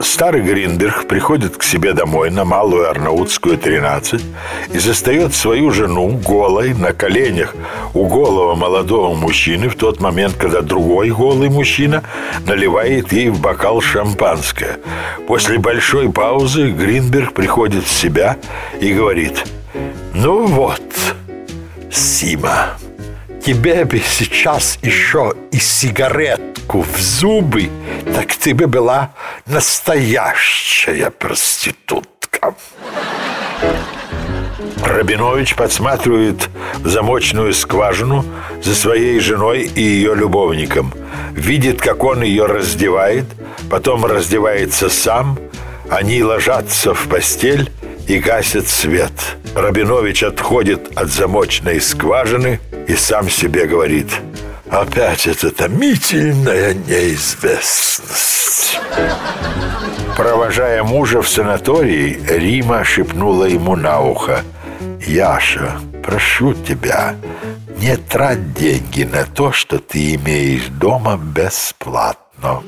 Старый Гринберг приходит к себе домой на Малую Арнаутскую, 13 и застает свою жену голой на коленях у голого молодого мужчины в тот момент, когда другой голый мужчина наливает ей в бокал шампанское. После большой паузы Гринберг приходит в себя и говорит «Ну вот, Сима, тебе бы сейчас еще и сигаретку в зубы, так ты бы была настоящая проститутка. Рабинович подсматривает в замочную скважину за своей женой и ее любовником. Видит, как он ее раздевает, потом раздевается сам, они ложатся в постель и гасят свет. Рабинович отходит от замочной скважины и сам себе говорит «Опять эта томительная неизвестность». Провожая мужа в санаторий, Рима шепнула ему на ухо «Яша, прошу тебя, не трать деньги на то, что ты имеешь дома бесплатно».